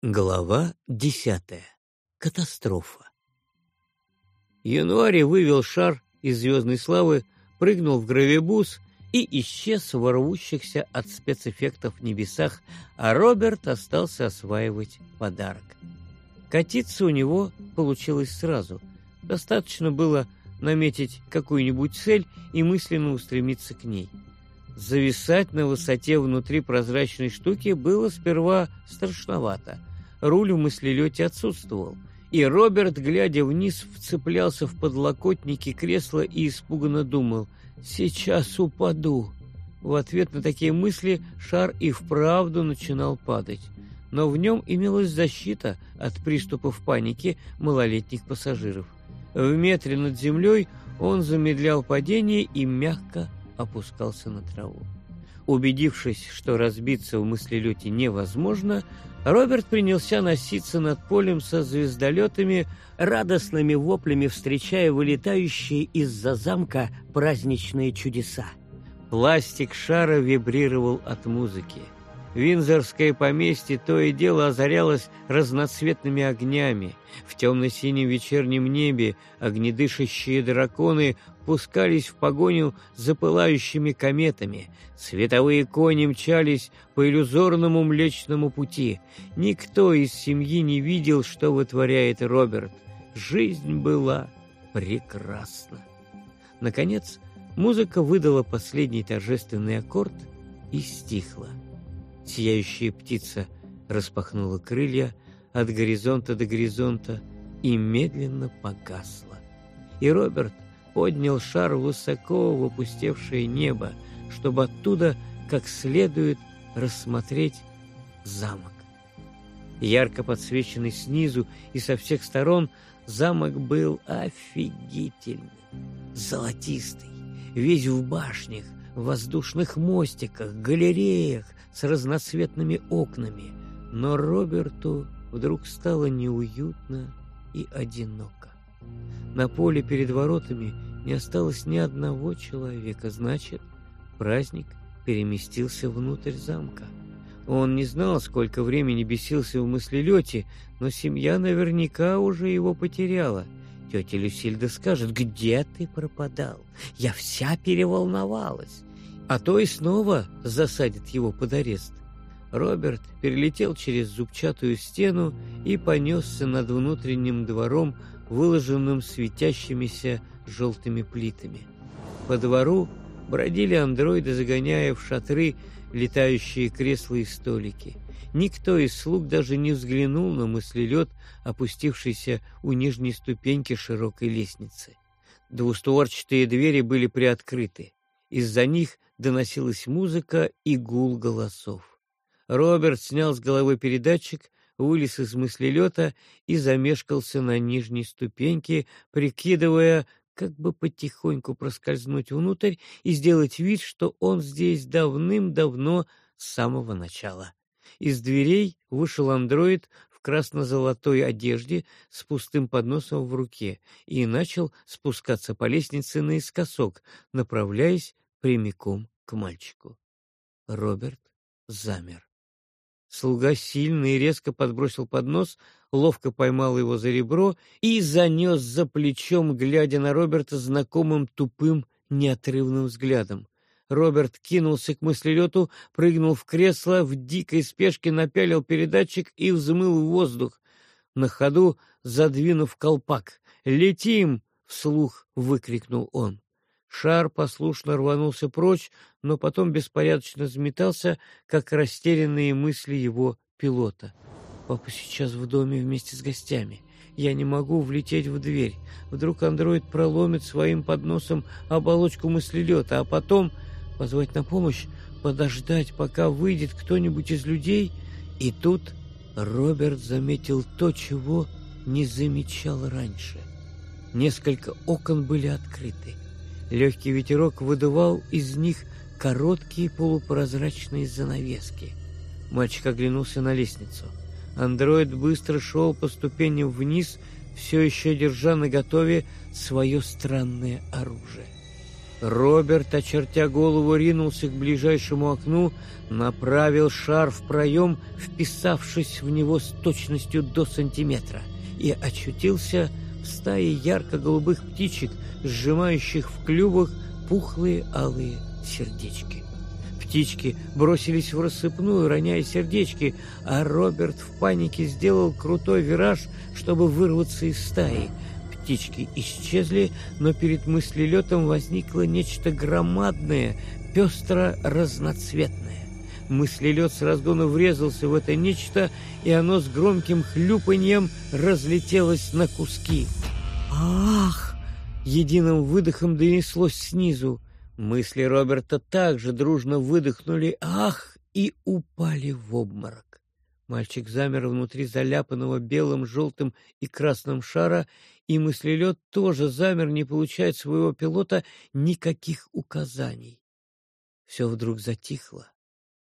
Глава десятая. Катастрофа. Януарь вывел шар из звездной славы, прыгнул в гравибус и исчез в рвущихся от спецэффектов небесах, а Роберт остался осваивать подарок. Катиться у него получилось сразу. Достаточно было наметить какую-нибудь цель и мысленно устремиться к ней. Зависать на высоте внутри прозрачной штуки было сперва страшновато. Руль в мыслелете отсутствовал, и Роберт, глядя вниз, вцеплялся в подлокотники кресла и испуганно думал «Сейчас упаду». В ответ на такие мысли шар и вправду начинал падать. Но в нем имелась защита от приступов паники малолетних пассажиров. В метре над землей он замедлял падение и мягко опускался на траву. Убедившись, что разбиться в мыслелете невозможно, Роберт принялся носиться над полем со звездолетами, радостными воплями встречая вылетающие из-за замка праздничные чудеса. Пластик шара вибрировал от музыки. Винзорское поместье то и дело озарялось разноцветными огнями. В темно-синем вечернем небе огнедышащие драконы пускались в погоню за пылающими кометами. Световые кони мчались по иллюзорному Млечному пути. Никто из семьи не видел, что вытворяет Роберт. Жизнь была прекрасна. Наконец, музыка выдала последний торжественный аккорд и стихла. Сияющая птица распахнула крылья от горизонта до горизонта и медленно погасла. И Роберт поднял шар высоко в опустевшее небо, чтобы оттуда как следует рассмотреть замок. Ярко подсвеченный снизу и со всех сторон, замок был офигительный, золотистый, весь в башнях, воздушных мостиках, галереях с разноцветными окнами. Но Роберту вдруг стало неуютно и одиноко. На поле перед воротами не осталось ни одного человека, значит, праздник переместился внутрь замка. Он не знал, сколько времени бесился в мыслелете, но семья наверняка уже его потеряла. Тетя Люсильда скажет, где ты пропадал? Я вся переволновалась а то и снова засадит его под арест. Роберт перелетел через зубчатую стену и понесся над внутренним двором, выложенным светящимися желтыми плитами. По двору бродили андроиды, загоняя в шатры летающие кресла и столики. Никто из слуг даже не взглянул на мыслелед, опустившийся у нижней ступеньки широкой лестницы. Двустворчатые двери были приоткрыты. Из-за них доносилась музыка и гул голосов. Роберт снял с головы передатчик, вылез из мыслелета и замешкался на нижней ступеньке, прикидывая, как бы потихоньку проскользнуть внутрь и сделать вид, что он здесь давным-давно с самого начала. Из дверей вышел андроид в красно-золотой одежде с пустым подносом в руке и начал спускаться по лестнице наискосок, направляясь прямиком к мальчику. Роберт замер. Слуга сильно и резко подбросил поднос, ловко поймал его за ребро и занес за плечом, глядя на Роберта знакомым тупым, неотрывным взглядом. Роберт кинулся к мыслелету, прыгнул в кресло, в дикой спешке напялил передатчик и взмыл в воздух. На ходу задвинув колпак. «Летим!» — вслух выкрикнул он. Шар послушно рванулся прочь, но потом беспорядочно взметался, как растерянные мысли его пилота. «Папа сейчас в доме вместе с гостями. Я не могу влететь в дверь. Вдруг андроид проломит своим подносом оболочку мыслелета, а потом позвать на помощь, подождать, пока выйдет кто-нибудь из людей?» И тут Роберт заметил то, чего не замечал раньше. Несколько окон были открыты. Легкий ветерок выдувал из них короткие полупрозрачные занавески. Мальчик оглянулся на лестницу. Андроид быстро шел по ступеням вниз, все еще держа наготове свое странное оружие. Роберт, очертя голову, ринулся к ближайшему окну, направил шар в проем, вписавшись в него с точностью до сантиметра, и очутился в стае ярко-голубых птичек, сжимающих в клювах пухлые алые сердечки. Птички бросились в рассыпную, роняя сердечки, а Роберт в панике сделал крутой вираж, чтобы вырваться из стаи — птички исчезли, но перед мыслелетом возникло нечто громадное, пестро-разноцветное. Мыслелет с разгона врезался в это нечто, и оно с громким хлюпаньем разлетелось на куски. «Ах!» — единым выдохом донеслось снизу. Мысли Роберта также дружно выдохнули «Ах!» и упали в обморок. Мальчик замер внутри заляпанного белым, желтым и красным шара, и мыслелед тоже замер, не получая своего пилота никаких указаний. Все вдруг затихло,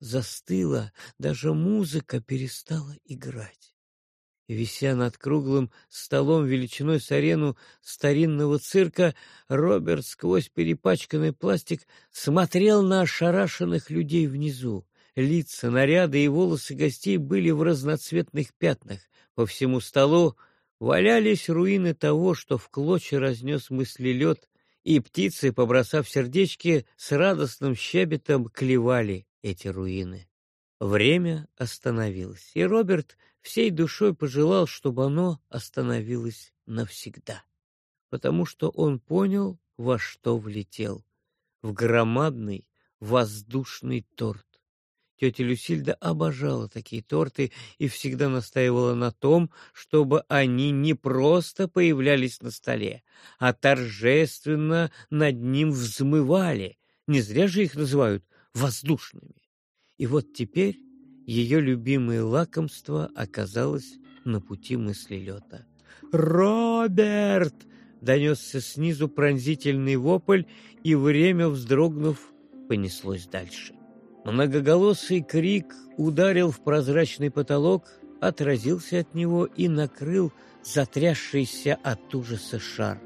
застыло, даже музыка перестала играть. Вися над круглым столом величиной с арену старинного цирка, Роберт сквозь перепачканный пластик смотрел на ошарашенных людей внизу. Лица, наряды и волосы гостей были в разноцветных пятнах. По всему столу валялись руины того, что в клочья разнес мыслелед, и птицы, побросав сердечки, с радостным щебетом клевали эти руины. Время остановилось, и Роберт всей душой пожелал, чтобы оно остановилось навсегда, потому что он понял, во что влетел — в громадный воздушный торт. Тетя Люсильда обожала такие торты и всегда настаивала на том, чтобы они не просто появлялись на столе, а торжественно над ним взмывали. Не зря же их называют воздушными. И вот теперь ее любимое лакомство оказалось на пути мыслелета. «Роберт!» — донесся снизу пронзительный вопль, и время, вздрогнув, понеслось дальше. Многоголосый крик ударил в прозрачный потолок, отразился от него и накрыл затрясшийся от ужаса шар.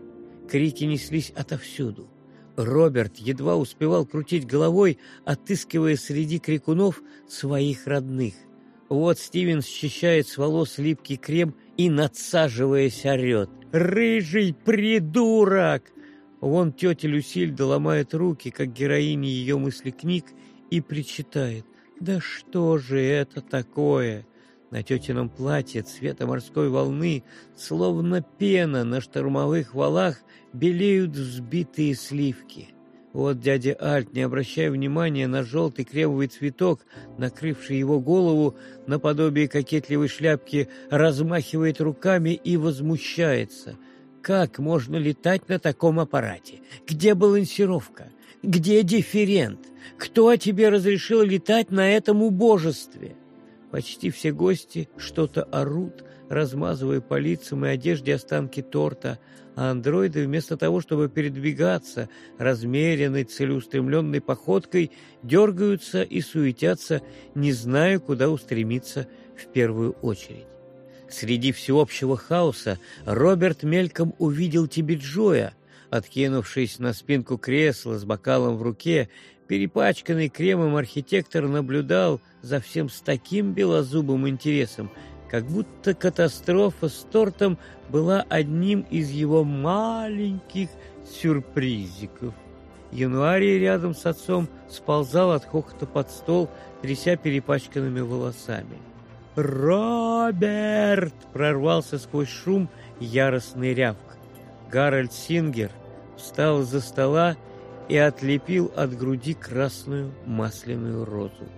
Крики неслись отовсюду. Роберт едва успевал крутить головой, отыскивая среди крикунов своих родных. Вот Стивен счищает с волос липкий крем и, надсаживаясь, орет. «Рыжий придурок!» Вон тетя Люсильда ломает руки, как героиня ее мысли книг, и причитает. «Да что же это такое?» На тетином платье цвета морской волны, словно пена на штормовых валах, белеют взбитые сливки. Вот дядя Альт, не обращая внимания на желтый кремовый цветок, накрывший его голову наподобие кокетливой шляпки, размахивает руками и возмущается. Как можно летать на таком аппарате? Где балансировка? Где дифферент? Кто тебе разрешил летать на этом убожестве? Почти все гости что-то орут, размазывая по лицам и одежде останки торта, а андроиды вместо того, чтобы передвигаться размеренной, целеустремленной походкой, дергаются и суетятся, не зная, куда устремиться в первую очередь. Среди всеобщего хаоса Роберт мельком увидел Тибиджоя, Откинувшись на спинку кресла с бокалом в руке, перепачканный кремом архитектор наблюдал за всем с таким белозубым интересом, как будто катастрофа с тортом была одним из его маленьких сюрпризиков. Януарий рядом с отцом сползал от хохота под стол, тряся перепачканными волосами. «Роберт!» — прорвался сквозь шум яростный рявк. Гарольд Сингер — встал из-за стола и отлепил от груди красную масляную розу.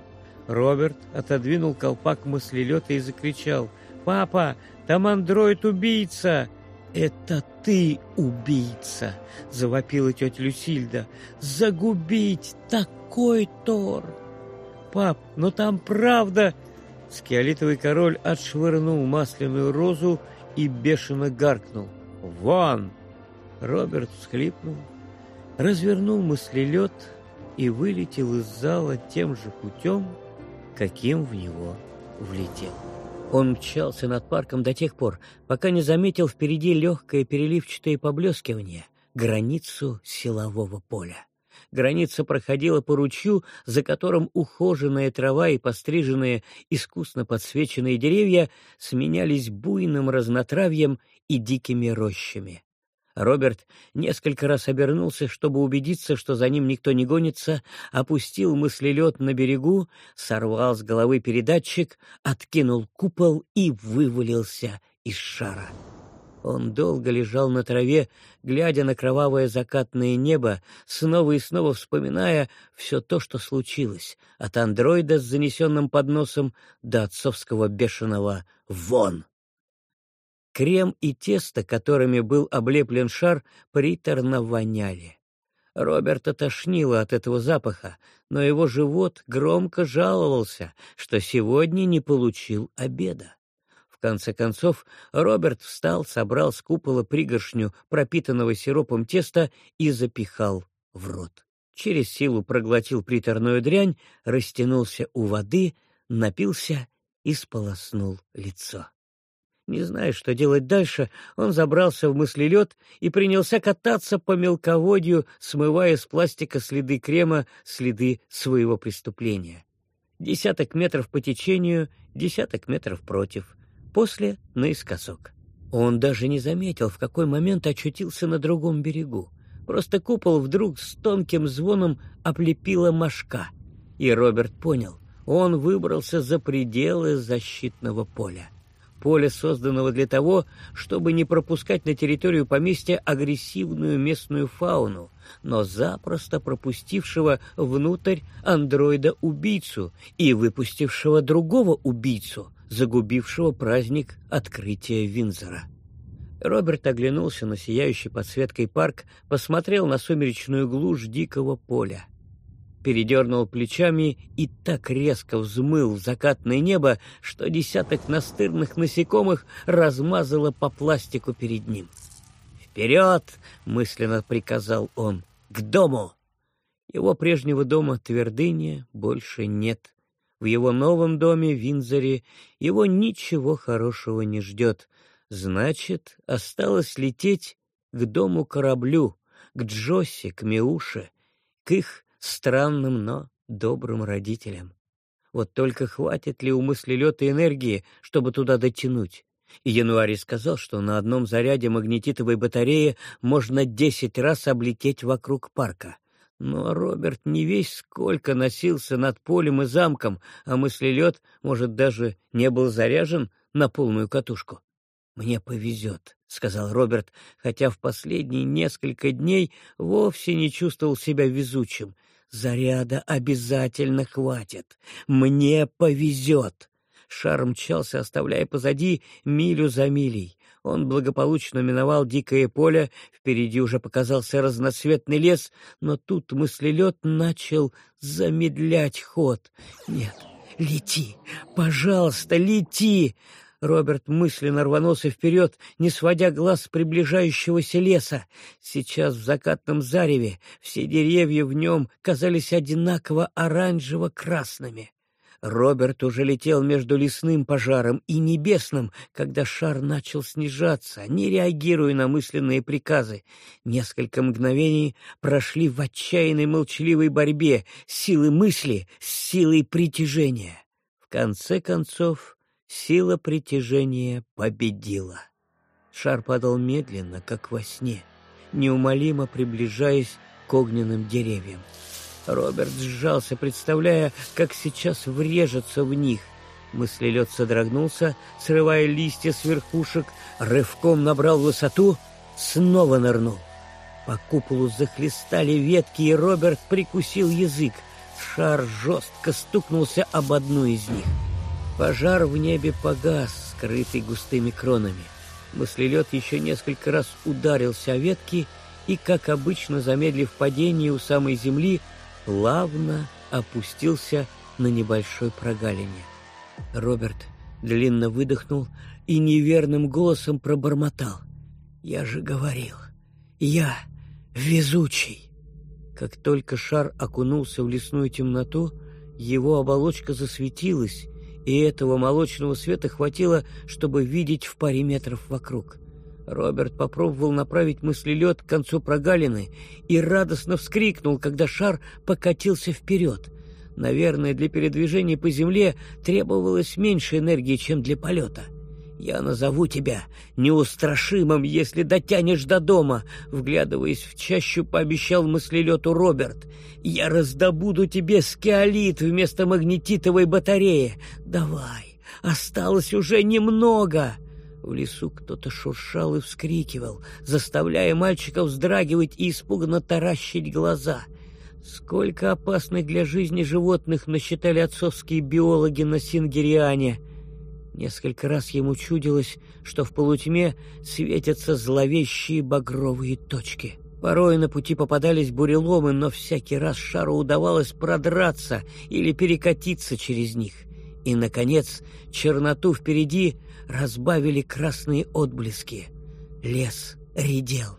Роберт отодвинул колпак мыслелета и закричал «Папа, там андроид-убийца!» «Это ты убийца!» — завопила тетя Люсильда. «Загубить такой тор!» «Пап, но там правда...» Скиолитовый король отшвырнул масляную розу и бешено гаркнул. «Вон!» Роберт всхлипнул, развернул мыслелед и вылетел из зала тем же путем, каким в него влетел. Он мчался над парком до тех пор, пока не заметил впереди легкое переливчатое поблескивание, границу силового поля. Граница проходила по ручью, за которым ухоженная трава и постриженные, искусно подсвеченные деревья сменялись буйным разнотравьем и дикими рощами. Роберт несколько раз обернулся, чтобы убедиться, что за ним никто не гонится, опустил мыслелед на берегу, сорвал с головы передатчик, откинул купол и вывалился из шара. Он долго лежал на траве, глядя на кровавое закатное небо, снова и снова вспоминая все то, что случилось, от андроида с занесенным подносом до отцовского бешеного «Вон!». Крем и тесто, которыми был облеплен шар, приторно воняли. Роберта тошнило от этого запаха, но его живот громко жаловался, что сегодня не получил обеда. В конце концов, Роберт встал, собрал с купола пригоршню пропитанного сиропом теста и запихал в рот. Через силу проглотил приторную дрянь, растянулся у воды, напился и сполоснул лицо. Не зная, что делать дальше, он забрался в мыслелед и принялся кататься по мелководью, смывая с пластика следы крема, следы своего преступления. Десяток метров по течению, десяток метров против. После — наискосок. Он даже не заметил, в какой момент очутился на другом берегу. Просто купол вдруг с тонким звоном облепила мошка. И Роберт понял — он выбрался за пределы защитного поля поля, созданного для того, чтобы не пропускать на территорию поместья агрессивную местную фауну, но запросто пропустившего внутрь андроида-убийцу и выпустившего другого убийцу, загубившего праздник открытия Винзора. Роберт оглянулся на сияющий подсветкой парк, посмотрел на сумеречную глушь дикого поля передернул плечами и так резко взмыл в закатное небо, что десяток настырных насекомых размазало по пластику перед ним. «Вперед!» — мысленно приказал он. «К дому!» Его прежнего дома Твердыни больше нет. В его новом доме, Винзоре, его ничего хорошего не ждет. Значит, осталось лететь к дому-кораблю, к Джосси, к Миуше, к их странным, но добрым родителям. Вот только хватит ли у мыслелета энергии, чтобы туда дотянуть? И Януарий сказал, что на одном заряде магнетитовой батареи можно десять раз облететь вокруг парка. Но Роберт не весь сколько носился над полем и замком, а мыслелет, может, даже не был заряжен на полную катушку. «Мне повезет», — сказал Роберт, хотя в последние несколько дней вовсе не чувствовал себя везучим. Заряда обязательно хватит. Мне повезет. Шар мчался, оставляя позади милю за милей. Он благополучно миновал дикое поле, впереди уже показался разноцветный лес, но тут мыслелед начал замедлять ход. «Нет, лети! Пожалуйста, лети!» Роберт мысленно рванулся вперед, не сводя глаз с приближающегося леса. Сейчас в закатном зареве все деревья в нем казались одинаково оранжево-красными. Роберт уже летел между лесным пожаром и небесным, когда шар начал снижаться, не реагируя на мысленные приказы. Несколько мгновений прошли в отчаянной молчаливой борьбе силы мысли с силой притяжения. В конце концов Сила притяжения победила. Шар падал медленно, как во сне, неумолимо приближаясь к огненным деревьям. Роберт сжался, представляя, как сейчас врежется в них. Мыслелед содрогнулся, срывая листья с верхушек, рывком набрал высоту, снова нырнул. По куполу захлестали ветки, и Роберт прикусил язык. Шар жестко стукнулся об одну из них — Пожар в небе погас, скрытый густыми кронами. Мыслелед еще несколько раз ударился о ветки и, как обычно, замедлив падение у самой земли, плавно опустился на небольшой прогалине. Роберт длинно выдохнул и неверным голосом пробормотал. «Я же говорил, я везучий!» Как только шар окунулся в лесную темноту, его оболочка засветилась, и этого молочного света хватило, чтобы видеть в паре метров вокруг. Роберт попробовал направить мыслелед к концу прогалины и радостно вскрикнул, когда шар покатился вперед. Наверное, для передвижения по земле требовалось меньше энергии, чем для полета. «Я назову тебя неустрашимым, если дотянешь до дома», — вглядываясь в чащу, пообещал мыслелету Роберт. «Я раздобуду тебе скеолит вместо магнетитовой батареи. Давай, осталось уже немного». В лесу кто-то шуршал и вскрикивал, заставляя мальчиков вздрагивать и испуганно таращить глаза. Сколько опасных для жизни животных насчитали отцовские биологи на Сингериане. Несколько раз ему чудилось, что в полутьме светятся зловещие багровые точки. Порой на пути попадались буреломы, но всякий раз шару удавалось продраться или перекатиться через них. И, наконец, черноту впереди разбавили красные отблески. Лес редел.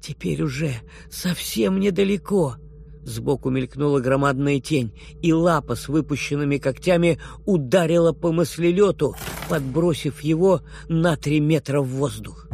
Теперь уже совсем недалеко. Сбоку мелькнула громадная тень, и лапа с выпущенными когтями ударила по мыслелету, подбросив его на три метра в воздух.